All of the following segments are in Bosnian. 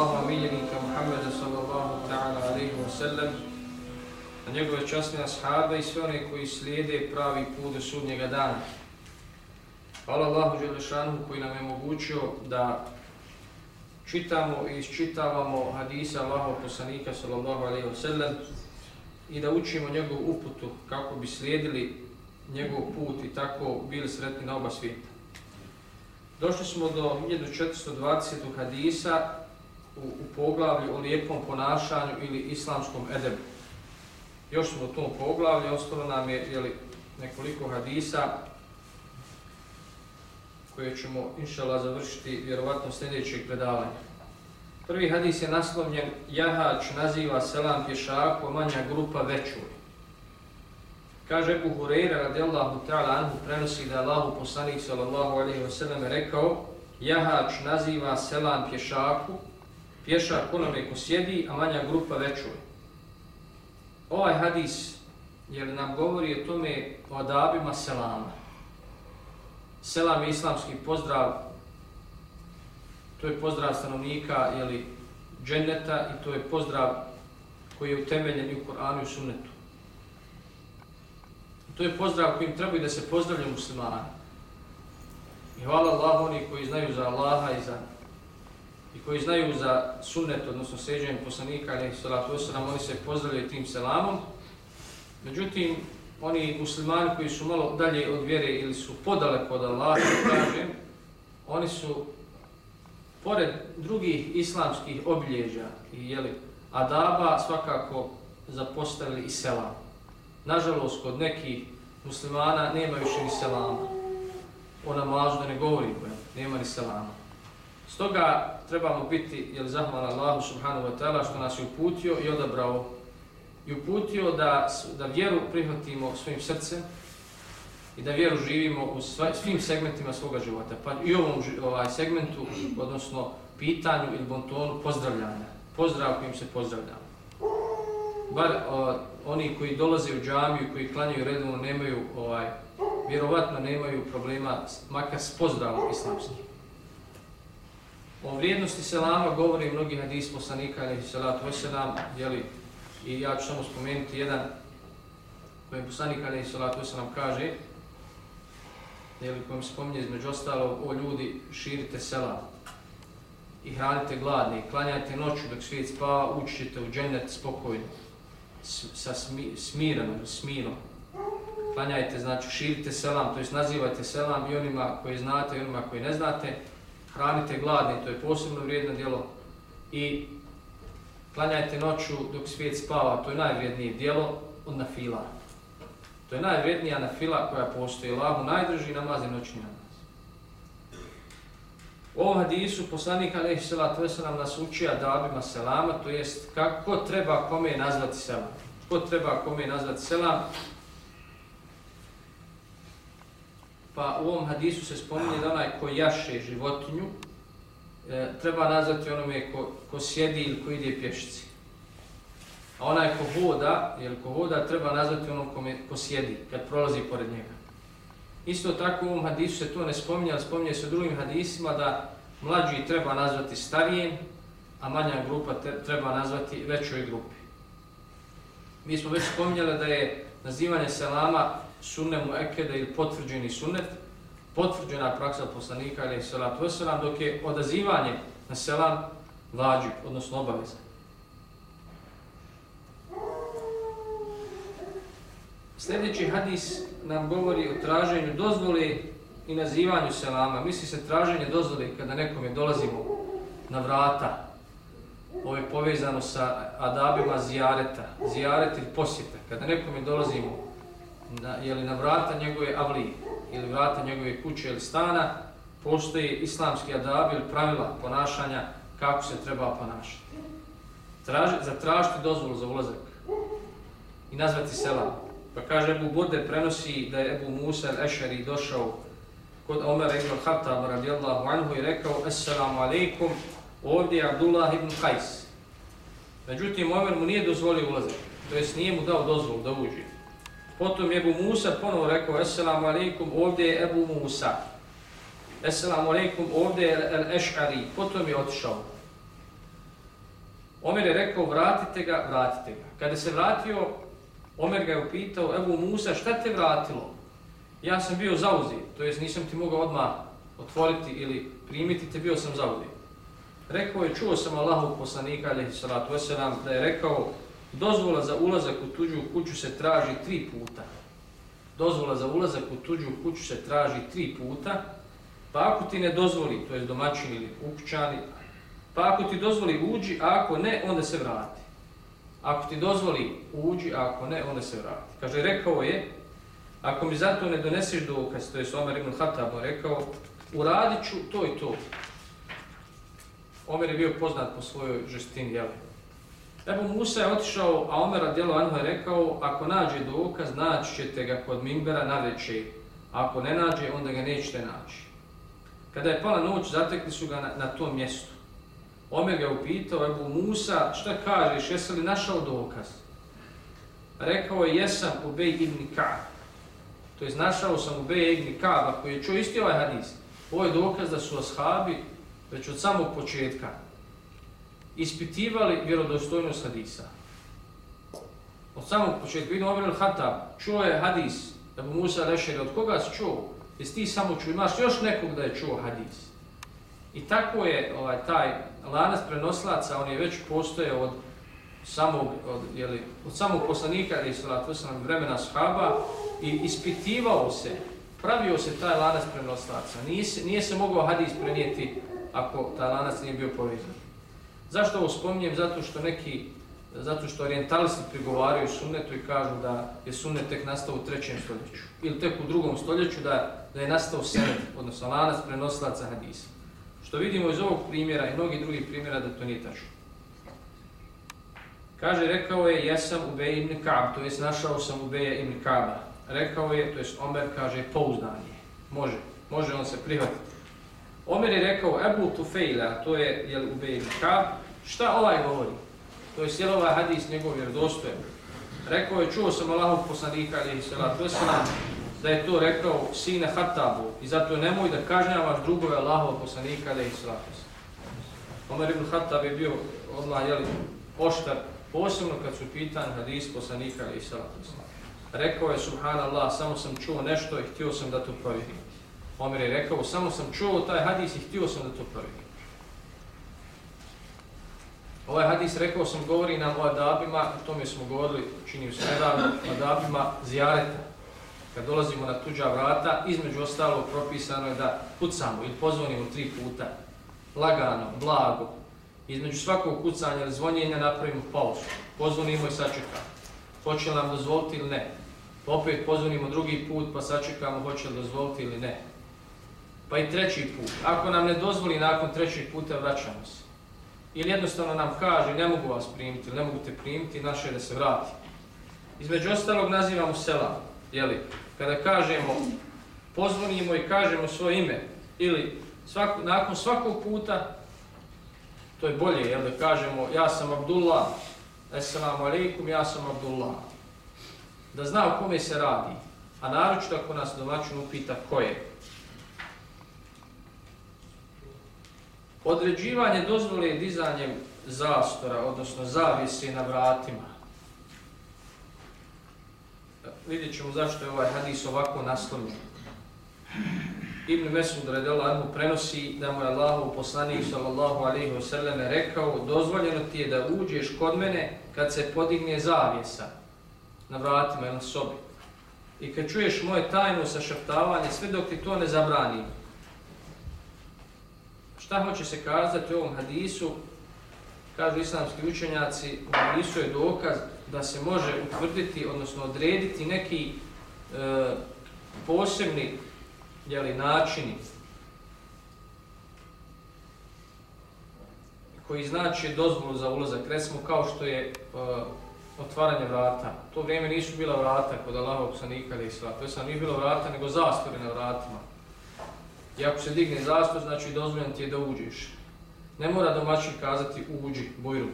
Allahu miljenika Muhammeda sallallahu ta'ala alaihi wa sallam, na njegove časne ashaabe i sve one koji slijede pravi put do sudnjega dana. Hvala Allahu Đelešanu koji nam je omogućio da čitamo i isčitavamo hadisa Allahov poslanika sallallahu alaihi wa sallam i da učimo njegovu uputu kako bi slijedili njegov put i tako bili sretni na oba svijeta. Došli smo do 1420. hadisa u, u poglavlju o lijepom ponašanju ili islamskom edebu. Još smo u tom poglavlju, ostalo nam je jeli, nekoliko hadisa koje ćemo inšala završiti vjerovatno sljedećeg predavanja. Prvi hadis je naslovljen Jahač naziva selam pješako, manja grupa većuj. Kaže Ebu Hureyre radijallahu ta'ala anhu prenosi da je Allahu poslanik sallallahu alaihi wa sallam rekao Jahač naziva selam pješaku, pješak onome ko sjedi, a manja grupa večuje. Ovaj hadis jer nam govori o tome o adabima selama. Selam je islamski pozdrav, to je pozdrav stanovnika ili dženeta i to je pozdrav koji je utemeljen u Koranu i Sunnetu. To je pozdrav kojim treba da se pozdravlja muslimani. I hvala Allah oni koji znaju za Allaha i za i koji znaju za sunnet, odnosno seđenje poslanika, ali salatu wasalam, oni se pozdravljaju tim selamom. Međutim, oni muslimani koji su malo dalje od vjere ili su podaleko od Allaha, kažem, oni su pored drugih islamskih obilježja i jeli, adaba svakako zapostavili i selam. Nažalost, kod nekih muslimana nema više ni selama. O namazu da ne govori, nema ni selama. Stoga trebamo biti jel, zahvalan Allahu subhanahu wa ta'ala što nas je uputio i odabrao i uputio da, da vjeru prihvatimo svojim srcem i da vjeru živimo u svim segmentima svoga života. Pa i ovom ovaj, segmentu, odnosno pitanju ili bontonu pozdravljanja. Pozdrav kojim se pozdravljamo. Bar o, oni koji dolaze u džamiju koji klanjaju redovno nemaju, ovaj, vjerovatno nemaju problema makar s pozdravom islamskim. O vrijednosti selama govori mnogi hadis poslanika, ali salatu wasalam, jeli, i ja ću samo spomenuti jedan kojem poslanik, ali salatu wasalam, kaže, jeli, kojem spominje između ostalo, o ljudi, širite selam i hranite gladni, klanjajte noću dok svijet spava, učite u džennet spokojno, sa smi, smirenom, smirom. Klanjajte, znači širite selam, to jest nazivajte selam i onima koji znate i onima koji ne znate, hranite gladni, to je posebno vrijedno djelo, i klanjajte noću dok svijet spava, to je najvrijednije djelo od nafila. To je najvrijednija nafila koja postoji. Allahu najdrži namaz i noćni namaz. U ovom hadisu poslanik Alehi Salatu Veselam nas uči adabima selama, to jest kako treba kome nazvati selam. Ko treba kome nazvati selam, pa u ovom hadisu se spominje da onaj ko jaše životinju, e, treba nazvati onome ko, ko sjedi ili ko ide pješici. A onaj ko voda, jel ko voda, treba nazvati onom ko, ko sjedi, kad prolazi pored njega. Isto tako u ovom hadisu se to ne spominje, ali spominje se u drugim hadisima da mlađi treba nazvati starijem, a manja grupa te, treba nazvati većoj grupi. Mi smo već spominjali da je nazivanje selama sunnemu ekede ili potvrđeni sunnet, potvrđena praksa poslanika ili salatu wasalam, dok je odazivanje na selam vađib, odnosno obaveza. Sljedeći hadis nam govori o traženju dozvole i nazivanju selama. Misli se traženje dozvole kada nekome dolazimo na vrata ovo je povezano sa adabima zijareta, zijaret ili posjeta. Kada nekom je dolazimo na, jeli na vrata njegove avli ili vrata njegove kuće ili stana, postoji islamski adab ili pravila ponašanja kako se treba ponašati. Traži, zatražiti dozvolu za ulazak i nazvati selam. Pa kaže Ebu Burde prenosi da je Ebu Musa al-Ešari došao kod Omer ibn Khattab radijallahu anhu i rekao Assalamu alaikum, ovdje je Abdullah ibn Qais. Međutim, Omer mu nije dozvolio ulazak, to jest nije mu dao dozvolu da uđe. Potom je Ebu Musa ponovo rekao Assalamu alaikum, ovdje je Ebu Musa. Assalamu alaikum, ovdje je al-Ešari. Potom je otišao. Omer je rekao, vratite ga, vratite ga. Kada se vratio, Omer ga je upitao, Ebu Musa, šta te vratilo? Ja sam bio zauzet, to jest nisam ti mogao odmah otvoriti ili primiti te, bio sam zauzet. Rekao je, čuo sam Allahu poslanika, alaihi salatu wasalam, da je rekao, dozvola za ulazak u tuđu kuću se traži tri puta. Dozvola za ulazak u tuđu kuću se traži tri puta, pa ako ti ne dozvoli, to je domaćin ili ukućani, pa ako ti dozvoli uđi, a ako ne, onda se vrati. Ako ti dozvoli uđi, a ako ne, onda se vrati. Kaže, rekao je, ako mi zato ne doneseš dokaz, to je Omer ibn Hatabo rekao, uradit ću to i to. Omer je bio poznat po svojoj žestini, jel? Ebu Musa je otišao, a Omer radijelo Anhu je rekao, ako nađe dokaz, naći ćete ga kod Mimbera na veće. Ako ne nađe, onda ga nećete naći. Kada je pala noć, zatekli su ga na, na tom mjestu. Omer ga upitao, Ebu Musa, šta kažeš, jesi li našao dokaz? Rekao je, jesam u Bej ibn Ka'b. To je našao sam u Bej ibn Ka'ba koji je čuo isti ovaj hadis. Ovo je dokaz da su ashabi već od samog početka ispitivali vjerodostojnost hadisa. Od samog početka, vidim Omer al-Hatab, čuo je hadis, da bi Musa rešer, od koga si čuo? Jesi ti samo čuo, imaš još nekog da je čuo hadis. I tako je ovaj taj lanac prenoslaca, on je već postoje od samog, od, jeli, od samog poslanika, ili salatu sam vremena shaba, i ispitivao se, pravio se taj lanac prenoslaca. Nije se, nije se mogao hadis prenijeti ako taj lanac nije bio povezan. Zašto ovo spominjem? Zato što neki, zato što orientalisti prigovaraju sunnetu i kažu da je sunnet tek nastao u trećem stoljeću. Ili tek u drugom stoljeću da, da je nastao senet, odnosno lanac prenoslaca hadisa. Što vidimo iz ovog primjera i mnogih drugih primjera da to nije tačno. Kaže, rekao je, jesam u ibn Kaab, to jest našao sam u ibn Kaaba. Rekao je, to jest Omer kaže, pouzdanje. Može, može on se prihvatiti. Omer je rekao, Ebu Tufejla, to je, jel, u Beje šta ovaj govori? To je jel ovaj hadis njegov vjerodostojen? Rekao je, čuo sam Allahov poslanika, ali i salatu wasalam, da je to rekao sine Hatabu i zato nemoj da kažnjavaš drugove Allahova poslanika da ih slatiš. Omer ibn Hatab je bio odmah jeli, oštar, posebno kad su pitan hadis poslanika da ih slatiš. Rekao je subhanallah, samo sam čuo nešto i htio sam da to provjerim. Omer je rekao, samo sam čuo taj hadis i htio sam da to provjerim. Ovaj hadis, rekao sam, govori nam o adabima, o tome smo govorili, činim se nedavno, o adabima zijareta kad dolazimo na tuđa vrata, između ostalog propisano je da kucamo ili pozvonimo tri puta, lagano, blago. Između svakog kucanja ili zvonjenja napravimo pauzu, pozvonimo i sačekamo. Hoće li nam dozvoliti ili ne? Opet pozvonimo drugi put pa sačekamo hoće li dozvoliti ili ne. Pa i treći put. Ako nam ne dozvoli nakon trećeg puta, vraćamo se. Ili jednostavno nam kaže ne mogu vas primiti ili ne mogu te primiti, naše je da se vrati. Između ostalog nazivamo sela, jeli, kada kažemo, pozvonimo i kažemo svoje ime, ili svako, nakon svakog puta, to je bolje, jel, da kažemo, ja sam Abdullah, Esselamu alaikum, ja sam Abdullah. Da zna o kome se radi, a naročito ako nas domaćin upita ko je. Određivanje dozvole dizanjem zastora, odnosno zavise na vratima, vidjet ćemo zašto je ovaj hadis ovako naslovljen. Ibn Mesud radela prenosi da mu je Allahu poslanik sallallahu alaihi wa rekao dozvoljeno ti je da uđeš kod mene kad se podigne zavjesa na vratima ili na sobi. I kad čuješ moje tajno sašaptavanje sve dok ti to ne zabrani. Šta hoće se kazati u ovom hadisu? kažu islamski učenjaci, u hadisu je dokaz da se može utvrditi, odnosno odrediti neki e, posebni jeli, načini koji znači dozvolu za ulazak, recimo kao što je e, otvaranje vrata. To vrijeme nisu bila vrata kod Allahovog sanika ili sva. To je sam nije bilo vrata, nego zastore na vratima. I ako se digne zastor, znači dozvoljen ti je da uđeš. Ne mora domaćin kazati uđi, bojru.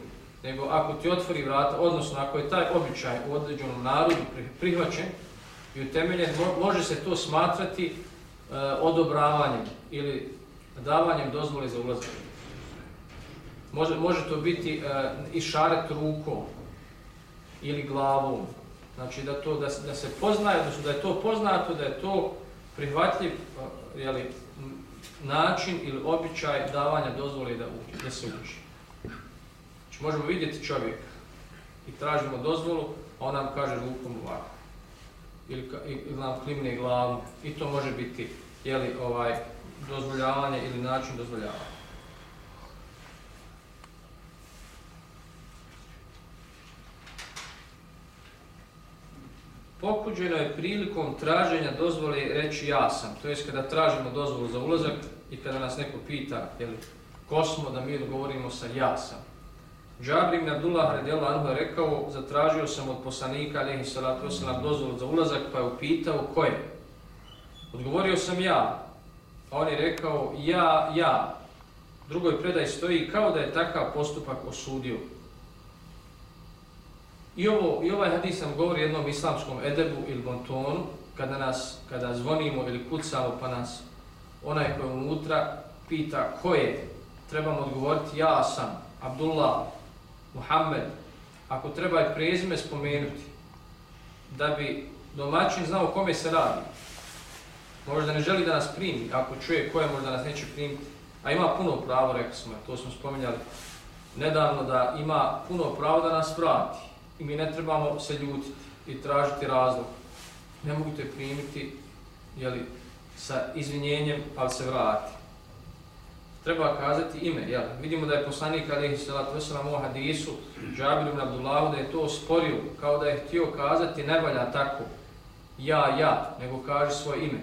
Nego ako ti otvori vrata, odnosno ako je taj običaj u određenom narodu prihvaćen i utemeljen, može se to smatrati e, odobravanjem ili davanjem dozvole za ulazak. Može, može to biti e, i šaret rukom ili glavom. Znači da to da, da se poznaje, da, da je to poznato, da je to prihvatljiv e, jeli, način ili običaj davanja dozvole da, uđe, da se uči. Znači možemo vidjeti čovjeka i tražimo dozvolu, a on nam kaže rukom ovako. Ili, ili nam klimne glavu. I to može biti jeli, ovaj, dozvoljavanje ili način dozvoljavanja. Pokuđeno je prilikom traženja dozvole reći ja sam. To je kada tražimo dozvolu za ulazak i kada nas neko pita jeli, ko smo da mi odgovorimo sa ja sam. Džabrim Nadullah Abdullah radijala Anhu rekao, zatražio sam od poslanika, alihi salatu wasalam, dozvolu za ulazak, pa je upitao ko je. Odgovorio sam ja. A on je rekao, ja, ja. Drugoj predaj stoji kao da je takav postupak osudio. I, ovo, I ovaj hadis nam govori jednom islamskom edebu ili bontonu, kada, nas, kada zvonimo ili kucamo pa nas onaj koji je unutra pita ko je, trebamo odgovoriti ja sam, Abdullah, Muhammed, ako treba i prezime spomenuti, da bi domaćin znao kome se radi. Možda ne želi da nas primi, ako čuje ko je, možda nas neće primiti. A ima puno pravo, rekli smo, to smo spominjali nedavno, da ima puno pravo da nas vrati i mi ne trebamo se ljutiti i tražiti razlog. Ne mogu te primiti jeli, sa izvinjenjem, ali se vrati. Treba kazati ime. Jeli. Vidimo da je poslanik Ali Salat Veselam u hadisu Džabir ibn Abdullahu da je to sporio kao da je htio kazati ne valja tako ja, ja, nego kaže svoje ime.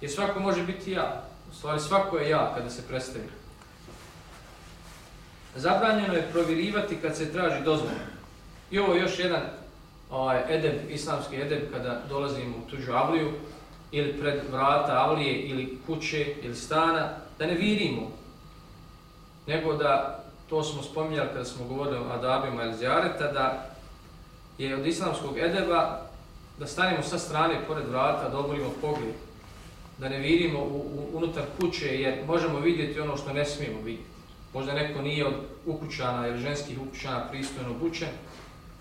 Jer svako može biti ja. U stvari svako je ja kada se predstavi. Zabranjeno je provjerivati kad se traži dozvolu. I ovo je još jedan ovaj, edeb, islamski edeb, kada dolazimo u tuđu avliju, ili pred vrata avlije, ili kuće, ili stana, da ne virimo, nego da, to smo spominjali kada smo govorili o adabima ili zjareta, da je od islamskog edeba da stanemo sa strane pored vrata, da obolimo pogled, da ne virimo u, u, unutar kuće, jer možemo vidjeti ono što ne smijemo vidjeti. Možda neko nije od ukućana ili ženskih ukućana pristojno obučen,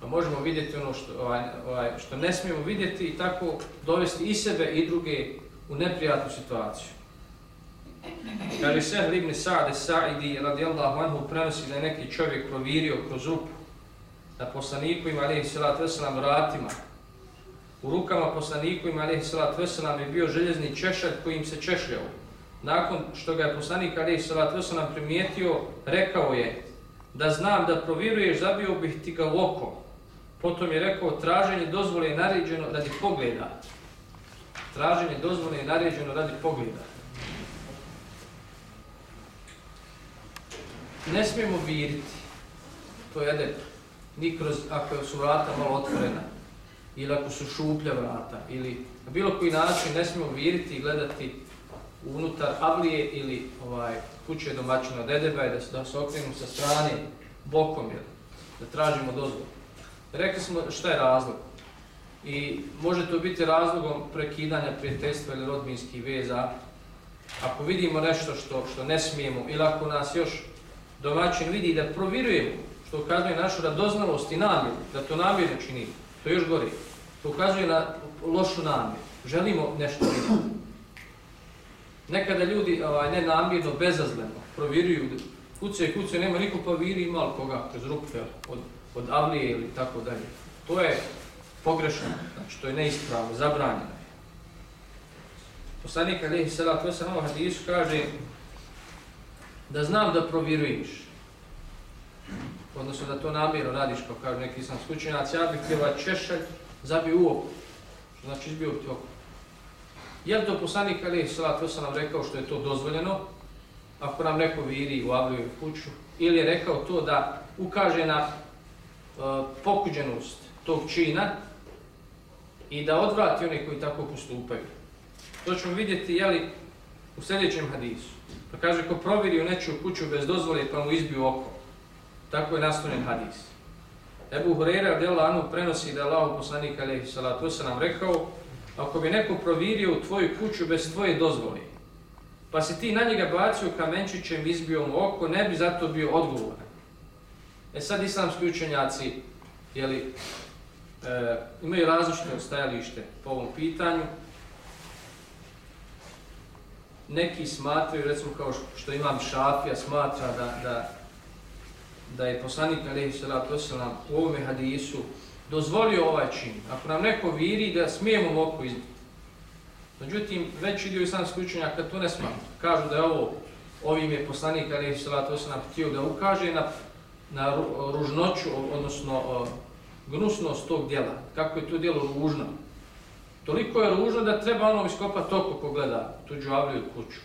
pa možemo vidjeti ono što, ovaj, ovaj, što ne smijemo vidjeti i tako dovesti i sebe i druge u neprijatnu situaciju. Kaže Sehl ibn Sa'de Sa'idi radijallahu anhu prenosi da je neki čovjek provirio kroz rupu na poslaniku ima alihi salatu veselam vratima. U rukama poslaniku ima alihi salatu veselam je bio željezni češalj kojim se češljao. Nakon što ga je poslanik alihi salatu veselam primijetio, rekao je da znam da proviruješ, zabio bih ti ga lokom. Potom je rekao, traženje dozvole je naređeno radi pogleda. Traženje dozvole je naređeno radi pogleda. Ne smijemo viriti. To je jedan, ni kroz, ako su vrata malo otvorena, ili ako su šuplja vrata, ili na bilo koji način ne smijemo viriti i gledati unutar avlije ili ovaj kuće domaćina dedeba i da se, da se okrenu sa strane bokom, jel, da tražimo dozvolu. Rekli smo šta je razlog. I može to biti razlogom prekidanja prijateljstva ili rodbinskih veza. Ako vidimo nešto što što ne smijemo ili ako nas još domaćin vidi da provirujemo, što ukazuje našu radoznalost i namjeru, da to namjerno čini, to još gori. To ukazuje na lošu namjeru. Želimo nešto vidjeti. Nekada ljudi ovaj, ne namjerno, bezazleno proviruju, kuce, kuce, nema niko pa viri ima koga kroz rupe od od avlije ili tako dalje. To je pogrešno, znači to je neispravno, zabranjeno. Poslanik Alihi Salatu Vesan ovo hadisu kaže da znam da provjeruješ. odnosno da to namjerno radiš, kao kažu neki islamski slučajnac, ja bih pjeva češalj, zabio u oku, što znači izbio ti oku. Je to poslanik Ali Salat to sam nam rekao što je to dozvoljeno, ako nam neko viri u Avliju kuću, ili je rekao to da ukaže na E, pokuđenost tog čina i da odvrati one koji tako postupaju. To ćemo vidjeti jeli, u sljedećem hadisu. Pa kaže, ko proviri u nečiju kuću bez dozvole pa mu izbiju oko. Tako je nastavljen hadis. Ebu Hureyre del Anu prenosi da je Allah poslanik alaihi salatu se nam rekao ako bi neko provirio u tvoju kuću bez tvoje dozvole, pa si ti na njega bacio kamenčićem izbio mu oko, ne bi zato bio odgovoran. E sad islamski učenjaci jeli, e, imaju različite stajalište po ovom pitanju. Neki smatraju, recimo kao što imam šafija, smatra da, da, da je poslanik Alehi Salatu Osalam u ovome hadisu dozvolio ovaj čin. Ako nam neko viri da smijemo moku izbiti. Međutim, već dio islamski učenjaka to ne smatra. Kažu da je ovo, ovim je poslanik Alehi Salatu Osalam htio da ukaže na, na ružnoću, odnosno gnusnost tog dijela, kako je to dijelo ružno. Toliko je ružno da treba ono iskopati oko ko gleda tuđu avliju kuću.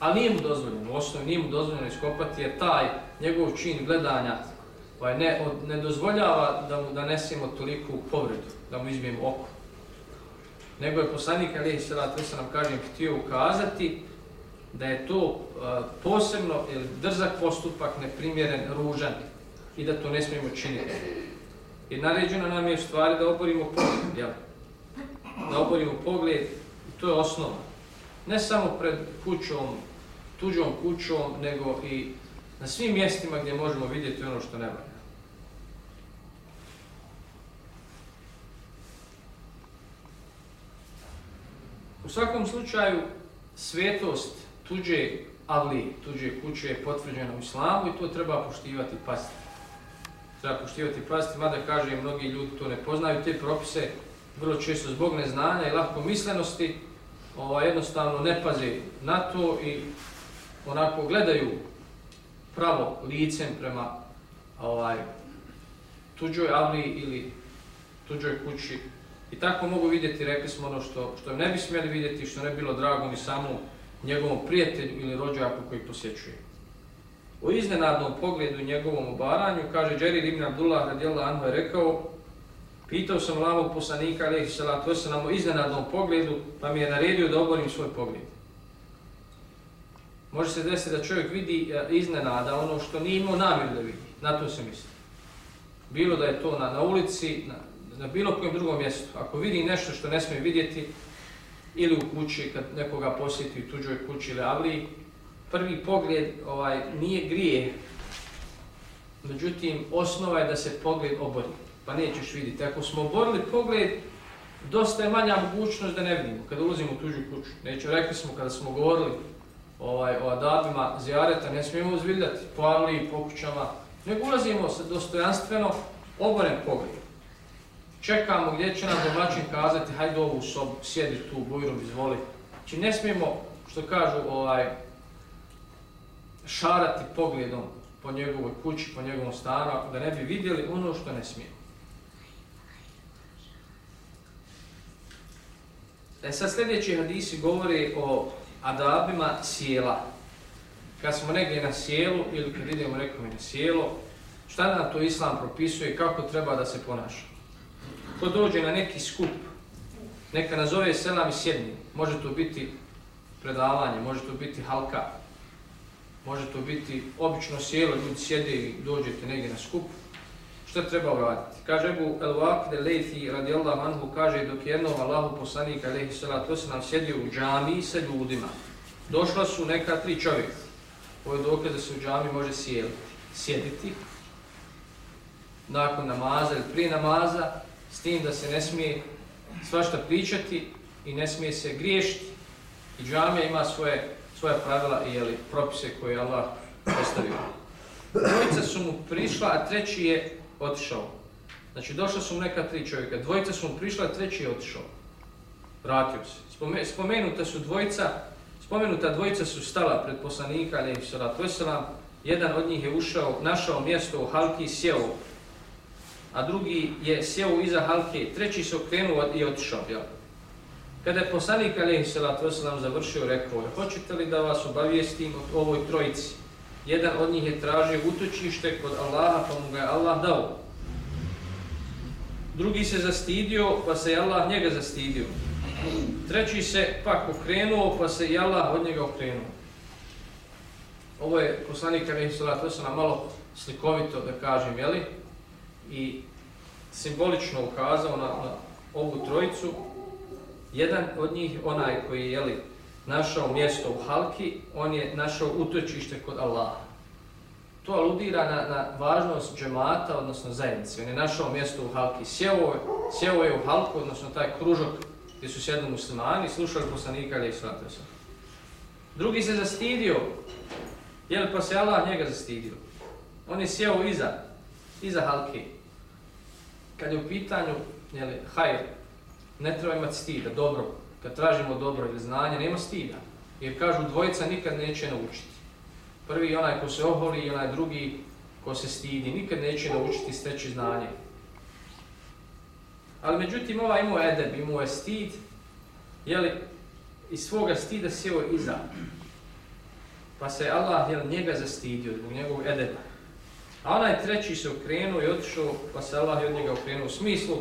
Ali nije mu dozvoljeno, u osnovi nije mu dozvoljeno iskopati jer taj njegov čin gledanja ovaj, ne, od, ne dozvoljava da mu danesimo toliku povredu, da mu izbijemo oko. Nego je poslanik Ali Sala se nam kažem htio ukazati da je to e, posebno ili drzak postupak neprimjeren, ružan i da to ne smijemo činiti. Jer naređeno nam je u stvari da oborimo pogled, jel? Da oborimo pogled, i to je osnova. Ne samo pred kućom, tuđom kućom, nego i na svim mjestima gdje možemo vidjeti ono što ne valja. U svakom slučaju, svetost tuđe avli, tuđe kuće je potvrđena u islamu i to treba poštivati pasti. Treba poštivati pasti, mada kaže mnogi ljudi to ne poznaju, te propise vrlo često zbog neznanja i lahko mislenosti ovaj, jednostavno ne paze na to i onako gledaju pravo licem prema ovaj, tuđoj avli ili tuđoj kući. I tako mogu vidjeti, rekli smo ono što, što ne bi smjeli vidjeti, što ne bilo drago ni samo njegovom prijatelju ili rođaku koji posjećuje. U iznenadnom pogledu njegovom obaranju, kaže Džerir ibn Abdullah radijallahu anhu je rekao Pitao sam lavog poslanika, alaihi salatu wasalam, o iznenadnom pogledu, pa mi je naredio da oborim svoj pogled. Može se desiti da čovjek vidi e, iznenada ono što nije imao namjer da vidi. Na to se misli. Bilo da je to na, na ulici, na, na bilo kojem drugom mjestu. Ako vidi nešto što ne smije vidjeti, ili u kući, kad nekoga posjeti u tuđoj kući ili avliji, prvi pogled ovaj nije grije. Međutim, osnova je da se pogled obori. Pa nećeš vidjeti. Ako smo oborili pogled, dosta je manja mogućnost da ne vidimo kada ulazimo u tuđu kuću. Neću, rekli smo kada smo govorili ovaj, o adabima zijareta, ne smijemo uzviljati po avliji, po kućama, nego ulazimo sa dostojanstveno oboren pogled. Čekamo gdje će nam domaćin kazati, hajde ovu sobu, sjedi tu, bujrom, izvoli. Znači ne smijemo, što kažu, ovaj, šarati pogledom po njegovoj kući, po njegovom stanu, da ne bi vidjeli ono što ne smije. E sad sljedeći hadisi govori o adabima sjela. Kad smo negdje na sjelu ili kad idemo nekom na sjelo, šta nam to islam propisuje kako treba da se ponaša? Ko dođe na neki skup, neka nazove selam i sjedni, može to biti predavanje, može to biti halka, može to biti obično sjelo, ljudi sjede i dođete negdje na skup, šta treba uraditi? Kaže Ebu El-Waqde Leithi radijallahu anhu, kaže dok je jednom Allahu poslanika alaihi salatu se nam sjedio u džami sa ljudima. Došla su neka tri čovjeka. Ovo je dokaz da se u džami može sjeliti. sjediti nakon namaza ili prije namaza, s tim da se ne smije svašta pričati i ne smije se griješiti. I džamija ima svoje svoja pravila i jeli, propise koje je Allah postavio. Dvojica su mu prišla, a treći je otišao. Znači, došla su mu neka tri čovjeka. Dvojica su mu prišla, a treći je otišao. Vratio se. Spomenuta su dvojica, spomenuta dvojica su stala pred poslanika, ali je salatu wasalam, jedan od njih je ušao, našao mjesto u halki i sjeo, a drugi je sjeo iza halke, treći se okrenuo i otišao. Jel? Kada je poslanik Alihi Salatu Veselam završio, rekao je, hoćete li da vas obavijestim o ovoj trojici? Jedan od njih je tražio utočište kod Allaha, pa mu ga je Allah dao. Drugi se zastidio, pa se je Allah njega zastidio. Treći se pak okrenuo, pa se i Allah od njega okrenuo. Ovo je poslanik Alihi Salatu Veselam malo slikovito da kažem, jeli? I simbolično ukazao na, na ovu trojicu, Jedan od njih, onaj koji je jeli, našao mjesto u Halki, on je našao utočište kod Allaha. To aludira na, na važnost džemata, odnosno zajednice. On je našao mjesto u Halki. Sjeo, sjeo je u Halku, odnosno taj kružok gdje su sjedli muslimani, slušali poslanika ili svatasa. Drugi se zastidio, jel pa se Allah njega zastidio. On je sjeo iza, iza Halki. Kad je u pitanju, jeli, hajr, ne treba imati stida, dobro, kad tražimo dobro ili znanje, nema stida. Jer kažu, dvojica nikad neće naučiti. Prvi je onaj ko se oholi i onaj drugi ko se stidi, nikad neće naučiti steći znanje. Ali međutim, ovaj imao edeb, imao je stid, jeli, iz svoga stida sjeo iza. Pa se Allah jel, njega zastidio zbog njegovog edeba. A onaj treći se okrenuo i otišao, pa se Allah od njega okrenuo u smislu,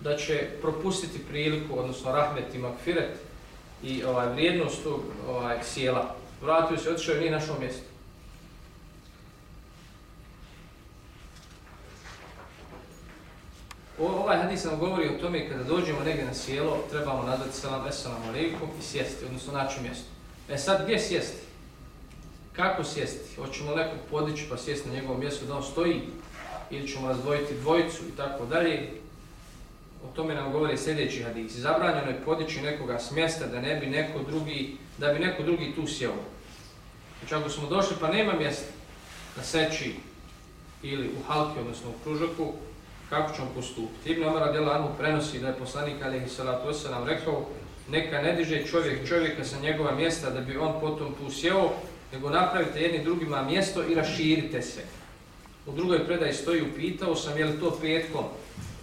da će propustiti priliku, odnosno rahmet i makfiret i ovaj, vrijednost tog ovaj, sjela. Vratio se, otišao i nije našao mjesto. O, Ovaj hadis nam govori o tome kada dođemo negdje na sjelo, trebamo nazvati selam, esalam alaikum i sjesti, odnosno naći mjesto. E sad, gdje sjesti? Kako sjesti? Hoćemo nekog podići pa sjesti na njegovom mjestu da on stoji ili ćemo razdvojiti dvojicu i tako dalje. O tome nam govori sljedeći hadis. Zabranjeno je podići nekoga s mjesta da ne bi neko drugi, da bi neko drugi tu sjeo. Znači ako smo došli pa nema mjesta na seći ili u halki, odnosno u kružaku, kako ćemo postupiti? Ibn Omar radijala prenosi da je poslanik alihi salatu osa nam rekao neka ne diže čovjek čovjeka sa njegova mjesta da bi on potom tu sjeo, nego napravite jedni drugima mjesto i raširite se. U drugoj predaji stoji upitao sam je li to petkom,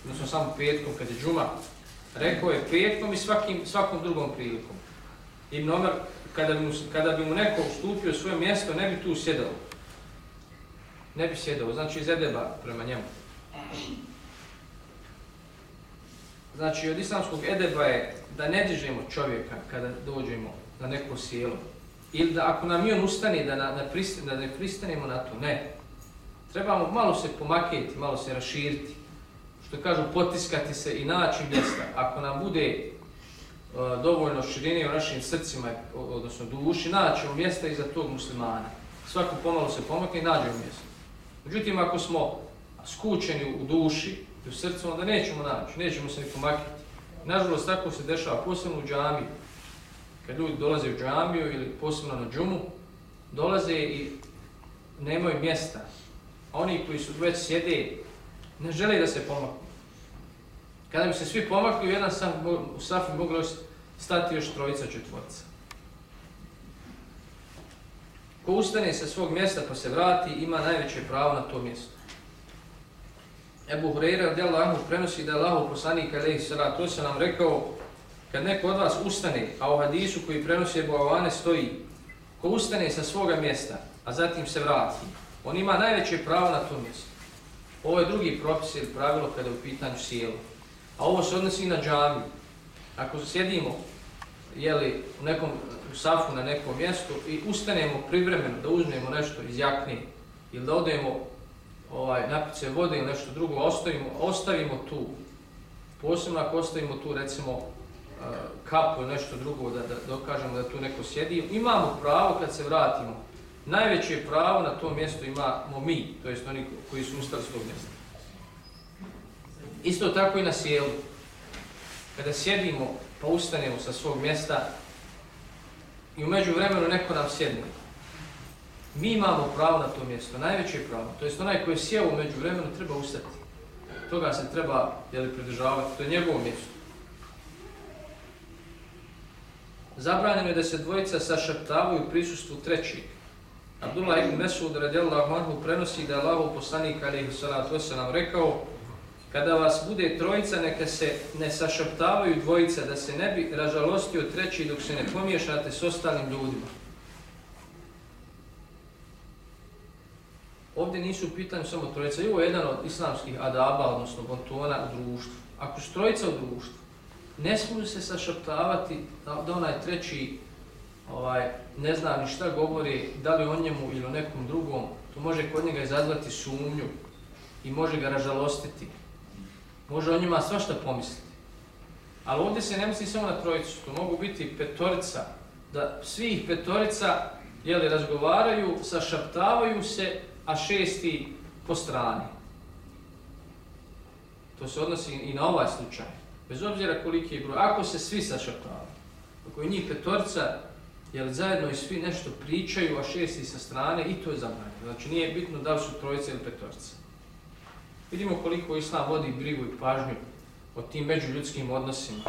odnosno samo petkom kad je džuma, rekao je petkom i svakim, svakom drugom prilikom. Ibn Omer, kada bi, mu, kada bi mu neko ustupio svoje mjesto, ne bi tu sjedao. Ne bi sjedao, znači iz edeba prema njemu. Znači, od islamskog edeba je da ne dižemo čovjeka kada dođemo na neko sjelo. Ili da ako nam i on ustane, da, na, na pristane, da ne pristanemo na to. Ne. Trebamo malo se pomaketi, malo se raširiti što kažu, potiskati se i naći mjesta. Ako nam bude uh, dovoljno širine u našim srcima, odnosno duši, naćemo mjesta iza tog muslimana. Svako pomalo se pomakne i nađe mjesto. Međutim, ako smo skučeni u duši i u srcu, onda nećemo naći, nećemo se ni pomakiti. Nažalost, tako se dešava posebno u džamiju. Kad ljudi dolaze u džamiju ili posebno na džumu, dolaze i nemaju mjesta. A oni koji su već sjede ne žele da se pomaknu. Kada bi se svi pomakli, u jedan sam, u safi mogli stati još trojica četvorca. Ko ustane sa svog mjesta pa se vrati, ima najveće pravo na to mjesto. Ebu Hureyre radi prenosi da je Allahu poslanik alaihi salatu to se nam rekao kad neko od vas ustane, a u hadisu koji prenosi Ebu Avane stoji ko ustane sa svoga mjesta, a zatim se vrati, on ima najveće pravo na to mjesto. Ovo je drugi propis ili pravilo kada je u pitanju sjelo. A ovo se odnosi i na džamiju. Ako sjedimo jeli, u nekom u safu na nekom mjestu i ustanemo privremeno da uzmemo nešto iz jakne ili da odemo ovaj, napice vode ili nešto drugo, ostavimo, ostavimo tu. Posebno ako ostavimo tu recimo Eh, kapu nešto drugo da, da dokažemo da tu neko sjedi, imamo pravo kad se vratimo najveće pravo na to mjesto imamo mi, to jest oni koji su ustali s tog mjesta. Isto tako i na sjelu. Kada sjedimo, pa ustanemo sa svog mjesta i umeđu vremenu neko nam sjedne, mi imamo pravo na to mjesto, najveće pravo. To jest onaj koji je sjeo umeđu vremenu treba ustati. Toga se treba jeli, pridržavati, to je njegovo mjesto. Zabranjeno je da se dvojica sašaptavaju u prisustvu trećeg Abdullah ibn Mesud radijallahu anhu prenosi da je Allahu poslanik alejhi salatu vesselam rekao kada vas bude trojica neka se ne sašaptavaju dvojica da se ne bi ražalostio treći dok se ne pomiješate s ostalim ljudima. Ovdje nisu u pitanju samo trojica, ovo je jedan od islamskih adaba, odnosno bontona u društvu. Ako su trojica u društvu, ne smiju se sašaptavati da, da onaj treći ovaj, ne zna ni šta govori, da li o njemu ili o nekom drugom, to može kod njega izazvati sumnju i može ga ražalostiti. Može o njima svašta pomisliti. Ali ovdje se ne misli samo na trojicu, to mogu biti petorica, da svih petorica jeli, razgovaraju, sašaptavaju se, a šesti po strani. To se odnosi i na ovaj slučaj. Bez obzira koliki je broj, ako se svi sašaptavaju, ako je njih petorca, jer zajedno i svi nešto pričaju, a šesti sa strane, i to je zabranjeno. Znači nije bitno da li su trojice ili petorce. Vidimo koliko Islam vodi brigu i pažnju o tim međuljudskim odnosima.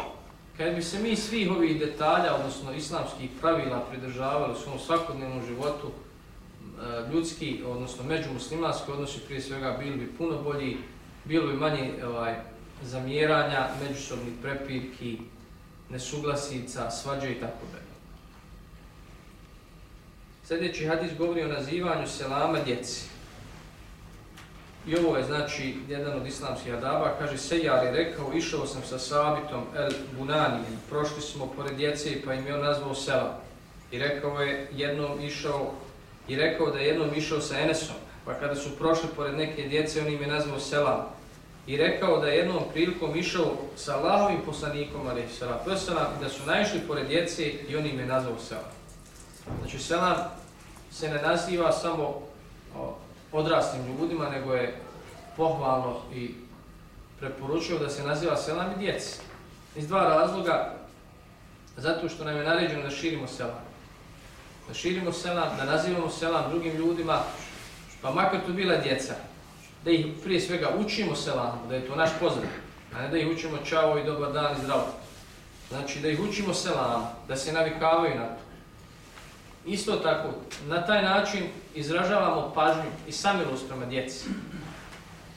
Kad bi se mi svih ovih detalja, odnosno islamskih pravila pridržavali u svom svakodnevnom životu, e, ljudski, odnosno međumuslimanski odnosi prije svega bili bi puno bolji, bilo bi manje ovaj, zamjeranja, međusobnih prepirki, nesuglasica, svađe i tako dalje. Sljedeći hadis govori o nazivanju selama djeci. I ovo je znači jedan od islamskih adaba, kaže Sejar je rekao, išao sam sa sabitom El Bunanijem, prošli smo pored djece pa im je on nazvao selam. I rekao je jednom išao, i rekao da je jednom išao sa Enesom, pa kada su prošli pored neke djece, on im je nazvao selam. I rekao da je jednom prilikom išao sa Allahovim poslanikom, ali selam, da su naišli pored djece i on im je nazvao selam. Znači selam se ne naziva samo odraslim ljudima, nego je pohvalno i preporučio da se naziva selam i djeci. Iz dva razloga, zato što nam je naređeno da širimo selam. Da širimo selam, da nazivamo selam drugim ljudima, pa makar to bila djeca, da ih prije svega učimo selam, da je to naš pozdrav, a ne da ih učimo čao i dobar dan i zdravo. Znači da ih učimo selam, da se navikavaju na to. Isto tako, na taj način izražavamo pažnju i samilost prema djeci.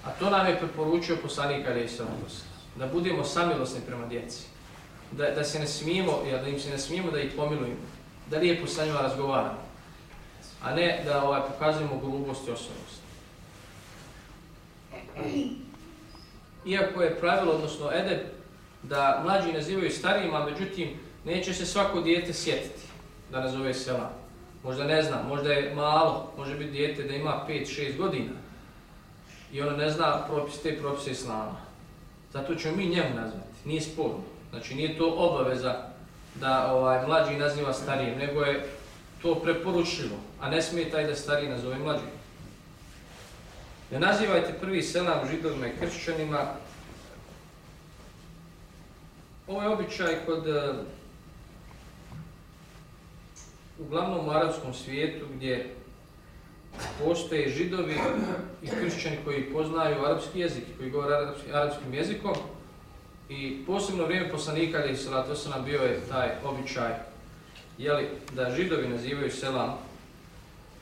A to nam je preporučio poslanik Ali Isalavos. Da budemo samilosni prema djeci. Da, da se ne smijemo, ja, da im se ne smijemo da ih pomilujemo. Da lijepo sa njima razgovaramo. A ne da ovaj, pokazujemo grubost i osobnost. Iako je pravilo, odnosno edeb, da mlađi nazivaju starijima, međutim, neće se svako dijete sjetiti da nazove sela. Možda ne zna, možda je malo, može biti dijete da ima 5-6 godina i ono ne zna propis, te propise islama. Zato ćemo mi njemu nazvati, nije sporno. Znači nije to obaveza da ovaj mlađi naziva starijim, nego je to preporučljivo, a ne smije taj da stariji nazove mlađi. Ne nazivajte prvi selam židovima i kršćanima. Ovo je običaj kod e, uglavnom u arabskom svijetu gdje postoje židovi i kršćani koji poznaju arapski jezik, koji govore arapski, arapskim jezikom i posebno vrijeme poslanika ali salatu bio je taj običaj jeli, da židovi nazivaju selam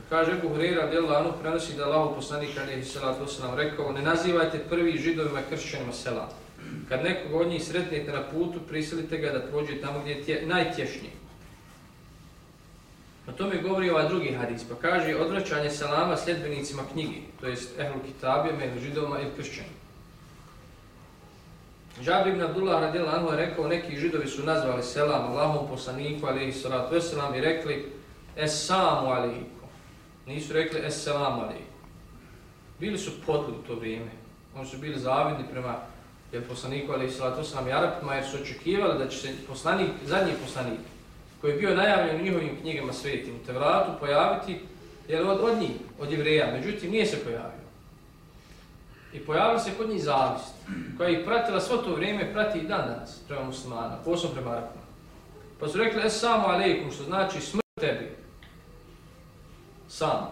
Kaže Ebu Hrera, djela Anu, prenosi da Allah poslanik ali salatu selam rekao ne nazivajte prvi židovima kršćanima sela. Kad nekog od njih sretnete na putu, prisilite ga da prođe tamo gdje je najtješnije. najtješniji. O tome govori ovaj drugi hadis, pa kaže odvraćanje selama sljedbenicima knjige, to jest ehlu kitabija među židovima ili kršćanima. Džabir ibn Abdullah radijela Anhu je rekao, neki židovi su nazvali selam Allahom poslaniku, ali salatu veselam, i rekli esamu alihiku. Nisu rekli esalamu alihiku. Bili su podli u to vrijeme. Oni su bili zavidni prema jer poslaniku, ali salatu veselam, i Arapima, jer su očekivali da će se poslanik, zadnji poslanik, koji je bio najavljen u njihovim knjigama svetim, u Tevratu pojaviti, jer od, od njih, od jevreja, međutim nije se pojavio. I pojavila se kod njih zavist, koja ih pratila svo to vrijeme, prati i dan danas prema muslimana, posebno prema Arapima. Pa su rekli, es samo alaikum, što znači smrt tebi. Sam.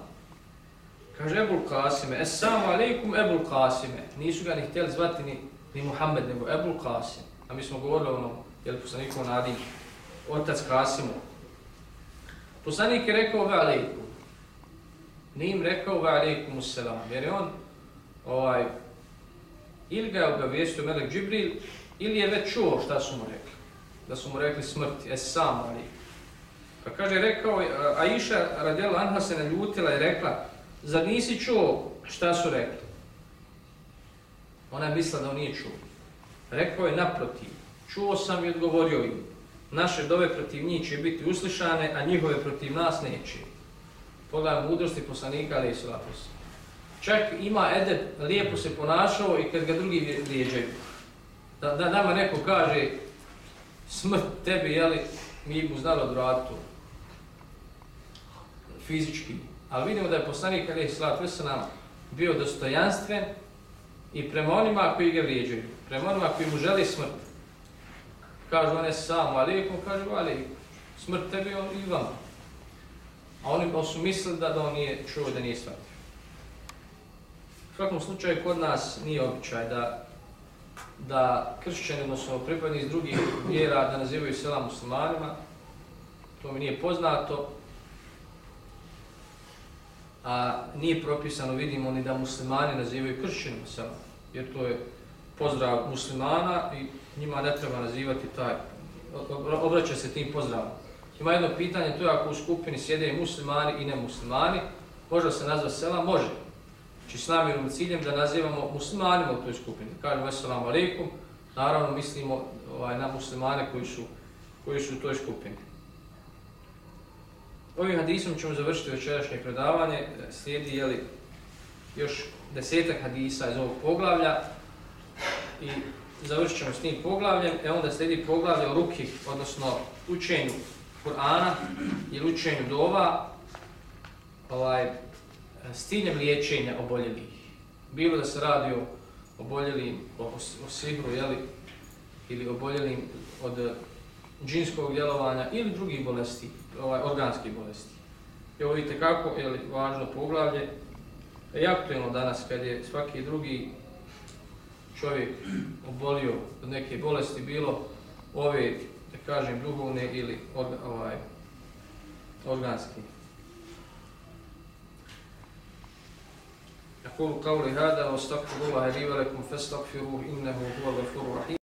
Kaže Ebul Kasime, es samo alaikum Ebul Kasime. Nisu ga ni htjeli zvati ni, ni Muhammed, nego Ebul Kasim. A mi smo govorili ono, jel poslaniku Nadim, otac Kasimu. Poslanik je rekao ve alaikum. Nije im rekao ve alaikum selam, jer je on ovaj, ili ga je obavijestio Melek Džibril, ili je već čuo šta su mu rekli. Da su mu rekli smrti, es sam. Pa kaže, rekao, Aisha radijela Anha se naljutila i rekla, zar nisi čuo šta su rekli? Ona je mislila da on nije čuo. Rekao je naprotiv, čuo sam i odgovorio im, naše dove protiv njih će biti uslišane, a njihove protiv nas neće. Pogledaj mudrosti poslanika, ali i svatos. Čak ima Edep, lijepo se ponašao i kad ga drugi lijeđaju. Da, da nama neko kaže smrt tebi, jeli, mi mu znali odvratiti fizički. Ali vidimo da je poslanik, ali i Veselam bio dostojanstven i prema onima koji ga vrijeđuju, prema onima koji mu želi smrt. Kažu one sam, alijekom, kažu alijekom. Smrt tebi on i vam. A oni pa su mislili da, da on nije čuo da nije shvatio. U svakom slučaju kod nas nije običaj da da kršćani, odnosno pripadni iz drugih vjera, da nazivaju sela muslimanima. To mi nije poznato. A nije propisano, vidimo, ni da muslimani nazivaju kršćanima sela. Jer to je pozdrav muslimana i njima ne treba nazivati taj, obraća se tim pozdravom. Ima jedno pitanje, to je ako u skupini sjede muslimani i nemuslimani, može se nazva sela? Može. Znači s namjerom ciljem da nazivamo muslimanima u toj skupini. Kažemo assalamu alaikum, naravno mislimo ovaj, na muslimane koji su, koji su u toj skupini. Ovim hadisom ćemo završiti večerašnje predavanje. E, slijedi jeli, još desetak hadisa iz ovog poglavlja i završit ćemo s tim poglavljem. E onda slijedi poglavlje o ruki, odnosno učenju Kur'ana ili učenju dova ovaj, s ciljem liječenja oboljelih. Bilo da se radi o oboljelim, o, o sihru, jeli, ili oboljelim od džinskog djelovanja ili drugih bolesti, ovaj, organskih bolesti. I ovo vidite kako je važno poglavlje. I aktualno danas kad je svaki drugi čovjek obolio od neke bolesti, bilo ove da kažem, duhovne ili orga, ovaj, organske. أقول قولي هذا واستغفر الله لي ولكم فاستغفروه إنه هو الغفور الرحيم